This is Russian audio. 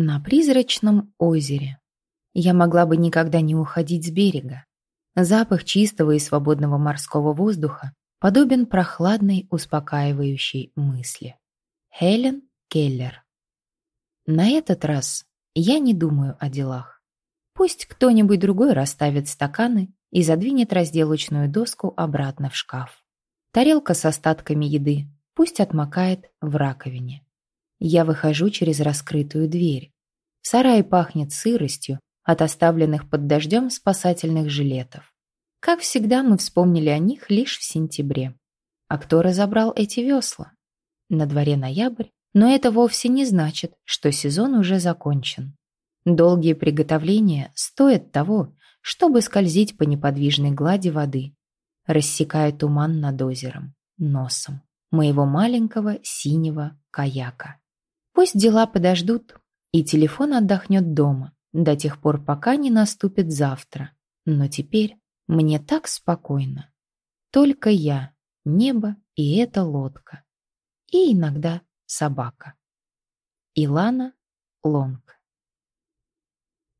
На призрачном озере. Я могла бы никогда не уходить с берега. Запах чистого и свободного морского воздуха подобен прохладной, успокаивающей мысли. Хелен Келлер. На этот раз я не думаю о делах. Пусть кто-нибудь другой расставит стаканы и задвинет разделочную доску обратно в шкаф. Тарелка с остатками еды пусть отмокает в раковине. Я выхожу через раскрытую дверь. В сарае пахнет сыростью от оставленных под дождем спасательных жилетов. Как всегда, мы вспомнили о них лишь в сентябре. А кто разобрал эти весла? На дворе ноябрь, но это вовсе не значит, что сезон уже закончен. Долгие приготовления стоят того, чтобы скользить по неподвижной глади воды, рассекая туман над озером, носом моего маленького синего каяка. Пусть дела подождут, и телефон отдохнет дома до тех пор, пока не наступит завтра. Но теперь мне так спокойно. Только я, небо и эта лодка. И иногда собака. Илана Лонг